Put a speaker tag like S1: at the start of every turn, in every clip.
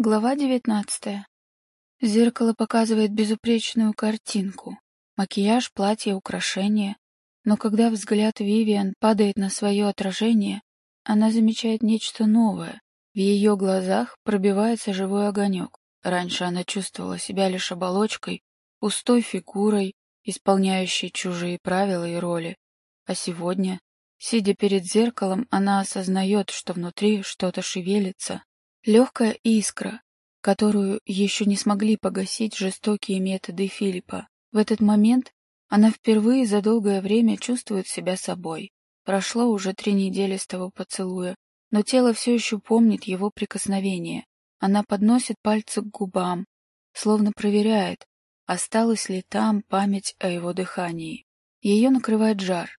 S1: Глава девятнадцатая. Зеркало показывает безупречную картинку. Макияж, платье, украшения. Но когда взгляд Вивиан падает на свое отражение, она замечает нечто новое. В ее глазах пробивается живой огонек. Раньше она чувствовала себя лишь оболочкой, пустой фигурой, исполняющей чужие правила и роли. А сегодня, сидя перед зеркалом, она осознает, что внутри что-то шевелится, Легкая искра, которую еще не смогли погасить жестокие методы Филиппа. В этот момент она впервые за долгое время чувствует себя собой. Прошло уже три недели с того поцелуя, но тело все еще помнит его прикосновение. Она подносит пальцы к губам, словно проверяет, осталась ли там память о его дыхании. Ее накрывает жар.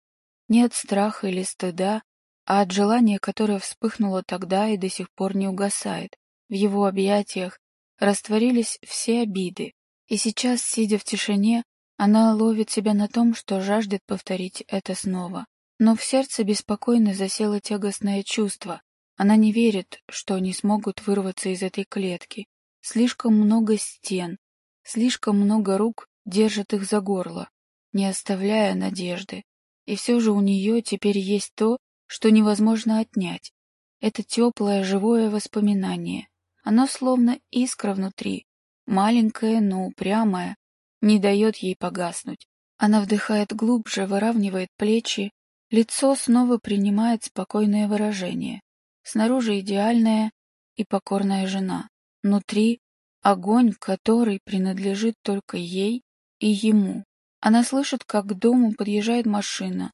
S1: Не от страха или стыда, а от желания, которое вспыхнуло тогда и до сих пор не угасает. В его объятиях растворились все обиды, и сейчас, сидя в тишине, она ловит себя на том, что жаждет повторить это снова. Но в сердце беспокойно засело тягостное чувство. Она не верит, что они смогут вырваться из этой клетки. Слишком много стен, слишком много рук держат их за горло, не оставляя надежды. И все же у нее теперь есть то, что невозможно отнять. Это теплое, живое воспоминание. Оно словно искра внутри, маленькое, но упрямое, не дает ей погаснуть. Она вдыхает глубже, выравнивает плечи, лицо снова принимает спокойное выражение. Снаружи идеальная и покорная жена. Внутри огонь, который принадлежит только ей и ему. Она слышит, как к дому подъезжает машина,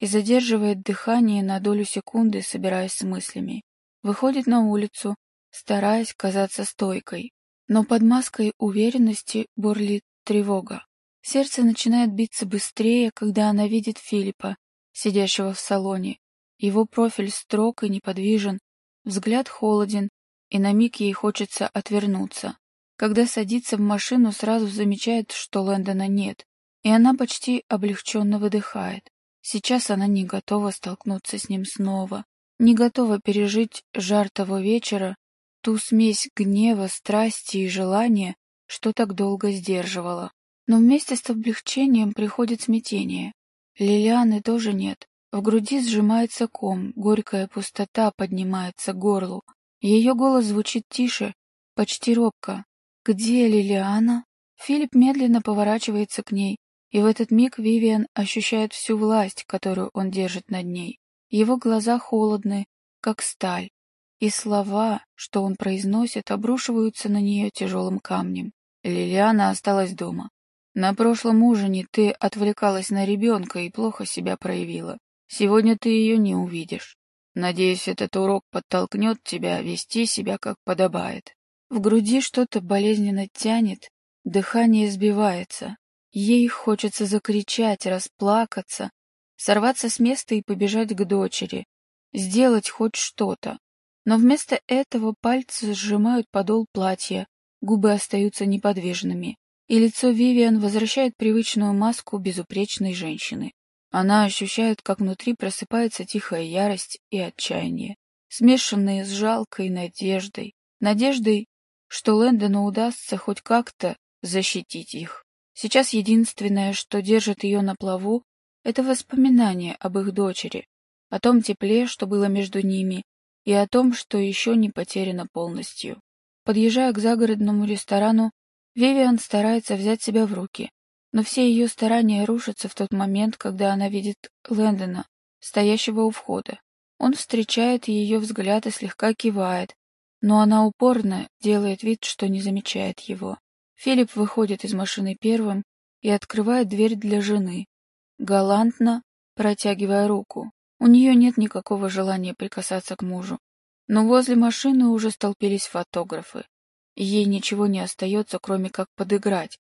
S1: и задерживает дыхание на долю секунды, собираясь с мыслями. Выходит на улицу, стараясь казаться стойкой, но под маской уверенности бурлит тревога. Сердце начинает биться быстрее, когда она видит Филиппа, сидящего в салоне. Его профиль строг и неподвижен, взгляд холоден, и на миг ей хочется отвернуться. Когда садится в машину, сразу замечает, что Лэндона нет, и она почти облегченно выдыхает. Сейчас она не готова столкнуться с ним снова, не готова пережить жар того вечера, ту смесь гнева, страсти и желания, что так долго сдерживала. Но вместе с облегчением приходит смятение. Лилианы тоже нет. В груди сжимается ком, горькая пустота поднимается к горлу. Ее голос звучит тише, почти робко. «Где Лилиана?» Филипп медленно поворачивается к ней, и в этот миг Вивиан ощущает всю власть, которую он держит над ней. Его глаза холодны, как сталь, и слова, что он произносит, обрушиваются на нее тяжелым камнем. Лилиана осталась дома. На прошлом ужине ты отвлекалась на ребенка и плохо себя проявила. Сегодня ты ее не увидишь. Надеюсь, этот урок подтолкнет тебя вести себя как подобает. В груди что-то болезненно тянет, дыхание сбивается, Ей хочется закричать, расплакаться, сорваться с места и побежать к дочери, сделать хоть что-то. Но вместо этого пальцы сжимают подол платья, губы остаются неподвижными, и лицо Вивиан возвращает привычную маску безупречной женщины. Она ощущает, как внутри просыпается тихая ярость и отчаяние, смешанные с жалкой надеждой, надеждой, что Лэндону удастся хоть как-то защитить их. Сейчас единственное, что держит ее на плаву, это воспоминание об их дочери, о том тепле, что было между ними, и о том, что еще не потеряно полностью. Подъезжая к загородному ресторану, Вивиан старается взять себя в руки, но все ее старания рушатся в тот момент, когда она видит Лэндона, стоящего у входа. Он встречает ее взгляд и слегка кивает, но она упорно делает вид, что не замечает его. Филипп выходит из машины первым и открывает дверь для жены, галантно протягивая руку. У нее нет никакого желания прикасаться к мужу. Но возле машины уже столпились фотографы, и ей ничего не остается, кроме как подыграть.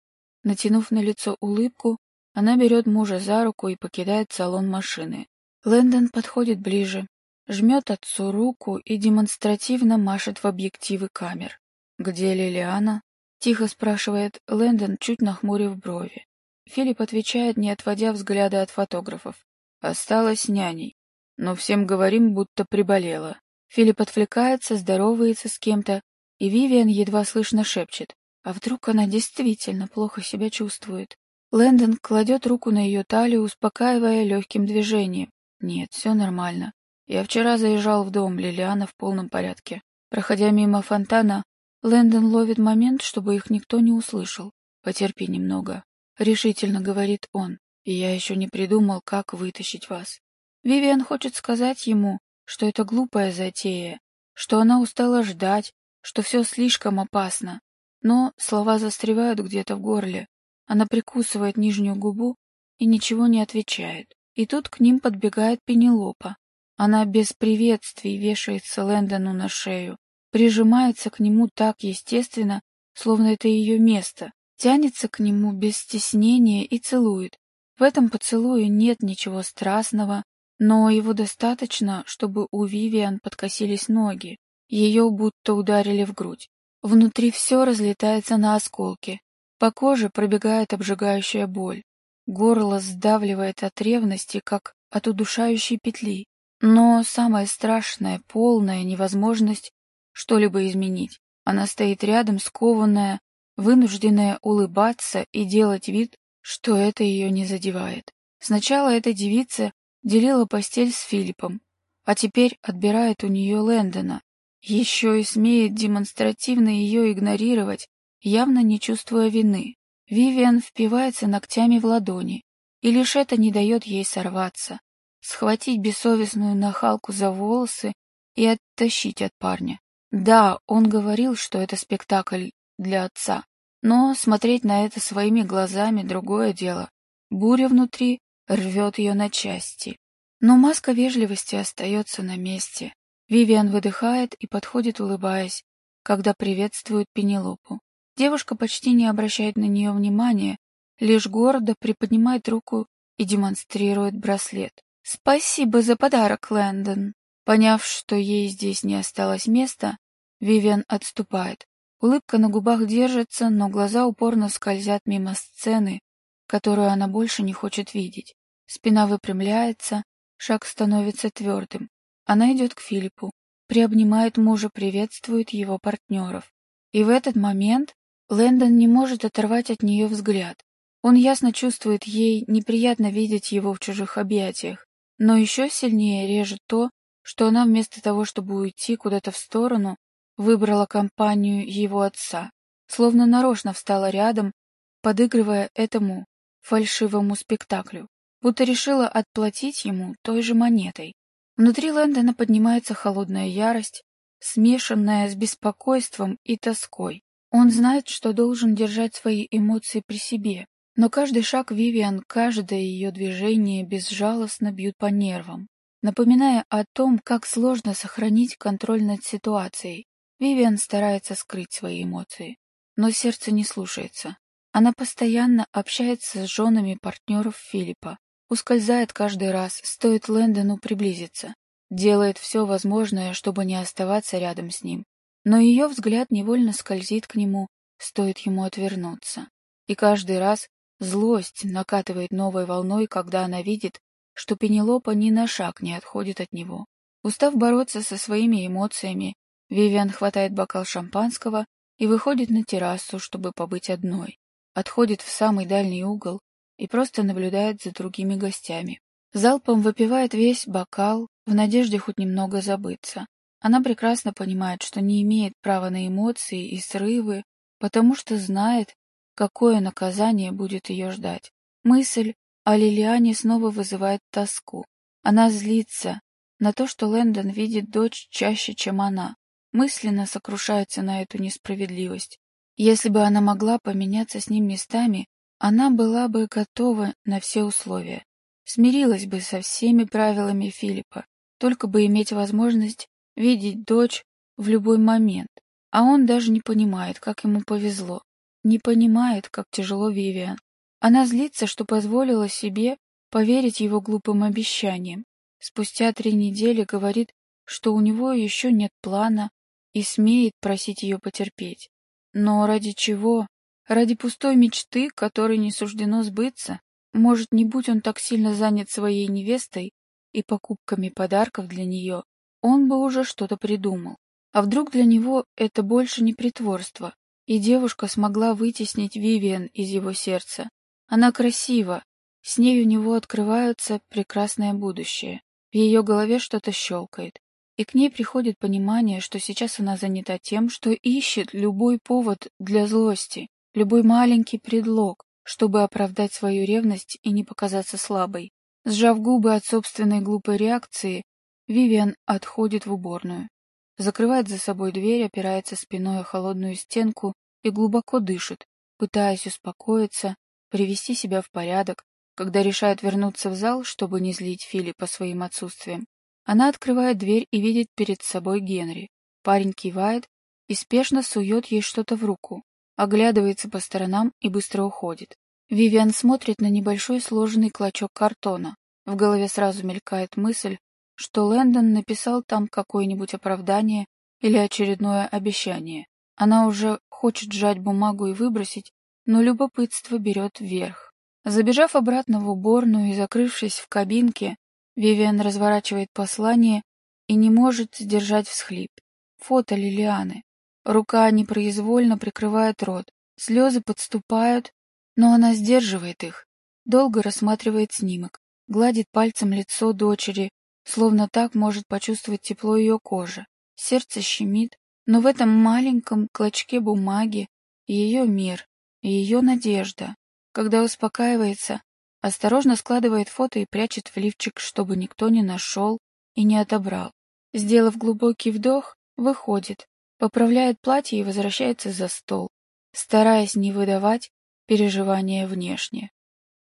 S1: Натянув на лицо улыбку, она берет мужа за руку и покидает салон машины. Лэндон подходит ближе, жмет отцу руку и демонстративно машет в объективы камер. Где Лилиана? Тихо спрашивает Лэндон, чуть нахмурив брови. Филипп отвечает, не отводя взгляда от фотографов. Осталась няней. Но всем говорим, будто приболела. Филипп отвлекается, здоровается с кем-то и Вивиан едва слышно шепчет. А вдруг она действительно плохо себя чувствует? Лэндон кладет руку на ее талию, успокаивая легким движением. Нет, все нормально. Я вчера заезжал в дом, Лилиана в полном порядке. Проходя мимо фонтана, Лэндон ловит момент, чтобы их никто не услышал. «Потерпи немного», — решительно говорит он, «и я еще не придумал, как вытащить вас». Вивиан хочет сказать ему, что это глупая затея, что она устала ждать, что все слишком опасно. Но слова застревают где-то в горле. Она прикусывает нижнюю губу и ничего не отвечает. И тут к ним подбегает Пенелопа. Она без приветствий вешается Лэндону на шею, прижимается к нему так естественно, словно это ее место, тянется к нему без стеснения и целует. В этом поцелуе нет ничего страстного, но его достаточно, чтобы у Вивиан подкосились ноги. Ее будто ударили в грудь. Внутри все разлетается на осколки. По коже пробегает обжигающая боль. Горло сдавливает от ревности, как от удушающей петли. Но самое страшное — полная невозможность что-либо изменить. Она стоит рядом, скованная, вынужденная улыбаться и делать вид, что это ее не задевает. Сначала эта девица делила постель с Филиппом, а теперь отбирает у нее Лэндона. Еще и смеет демонстративно ее игнорировать, явно не чувствуя вины. Вивиан впивается ногтями в ладони, и лишь это не дает ей сорваться, схватить бессовестную нахалку за волосы и оттащить от парня. Да, он говорил, что это спектакль для отца, но смотреть на это своими глазами — другое дело. Буря внутри рвет ее на части. Но маска вежливости остается на месте. Вивиан выдыхает и подходит, улыбаясь, когда приветствует Пенелопу. Девушка почти не обращает на нее внимания, лишь гордо приподнимает руку и демонстрирует браслет. «Спасибо за подарок, Лэндон!» Поняв, что ей здесь не осталось места, Вивиан отступает. Улыбка на губах держится, но глаза упорно скользят мимо сцены, которую она больше не хочет видеть. Спина выпрямляется, шаг становится твердым. Она идет к Филиппу, приобнимает мужа, приветствует его партнеров. И в этот момент Лэндон не может оторвать от нее взгляд. Он ясно чувствует ей неприятно видеть его в чужих объятиях, но еще сильнее режет то, что она вместо того, чтобы уйти куда-то в сторону, выбрала компанию его отца, словно нарочно встала рядом, подыгрывая этому фальшивому спектаклю, будто решила отплатить ему той же монетой. Внутри Лэндона поднимается холодная ярость, смешанная с беспокойством и тоской. Он знает, что должен держать свои эмоции при себе, но каждый шаг Вивиан, каждое ее движение безжалостно бьют по нервам, напоминая о том, как сложно сохранить контроль над ситуацией, Вивиан старается скрыть свои эмоции, но сердце не слушается. Она постоянно общается с женами партнеров Филиппа, ускользает каждый раз, стоит Лэндону приблизиться, делает все возможное, чтобы не оставаться рядом с ним, но ее взгляд невольно скользит к нему, стоит ему отвернуться. И каждый раз злость накатывает новой волной, когда она видит, что Пенелопа ни на шаг не отходит от него. Устав бороться со своими эмоциями, Вивиан хватает бокал шампанского и выходит на террасу, чтобы побыть одной. Отходит в самый дальний угол и просто наблюдает за другими гостями. Залпом выпивает весь бокал в надежде хоть немного забыться. Она прекрасно понимает, что не имеет права на эмоции и срывы, потому что знает, какое наказание будет ее ждать. Мысль о Лилиане снова вызывает тоску. Она злится на то, что Лэндон видит дочь чаще, чем она мысленно сокрушается на эту несправедливость. Если бы она могла поменяться с ним местами, она была бы готова на все условия. Смирилась бы со всеми правилами Филиппа, только бы иметь возможность видеть дочь в любой момент. А он даже не понимает, как ему повезло. Не понимает, как тяжело Вивиан. Она злится, что позволила себе поверить его глупым обещаниям. Спустя три недели говорит, что у него еще нет плана, и смеет просить ее потерпеть. Но ради чего? Ради пустой мечты, которой не суждено сбыться? Может, не будь он так сильно занят своей невестой и покупками подарков для нее, он бы уже что-то придумал. А вдруг для него это больше не притворство, и девушка смогла вытеснить Вивиан из его сердца. Она красива, с ней у него открывается прекрасное будущее. В ее голове что-то щелкает. И к ней приходит понимание, что сейчас она занята тем, что ищет любой повод для злости, любой маленький предлог, чтобы оправдать свою ревность и не показаться слабой. Сжав губы от собственной глупой реакции, Вивиан отходит в уборную. Закрывает за собой дверь, опирается спиной о холодную стенку и глубоко дышит, пытаясь успокоиться, привести себя в порядок, когда решает вернуться в зал, чтобы не злить Фили по своим отсутствиям. Она открывает дверь и видит перед собой Генри. Парень кивает и спешно сует ей что-то в руку, оглядывается по сторонам и быстро уходит. Вивиан смотрит на небольшой сложенный клочок картона. В голове сразу мелькает мысль, что Лэндон написал там какое-нибудь оправдание или очередное обещание. Она уже хочет сжать бумагу и выбросить, но любопытство берет вверх. Забежав обратно в уборную и закрывшись в кабинке, Вивиан разворачивает послание и не может сдержать всхлип. Фото Лилианы. Рука непроизвольно прикрывает рот. Слезы подступают, но она сдерживает их. Долго рассматривает снимок, гладит пальцем лицо дочери, словно так может почувствовать тепло ее кожи. Сердце щемит, но в этом маленьком клочке бумаги ее мир, ее надежда. Когда успокаивается, Осторожно складывает фото и прячет в лифчик, чтобы никто не нашел и не отобрал. Сделав глубокий вдох, выходит, поправляет платье и возвращается за стол, стараясь не выдавать переживания внешне.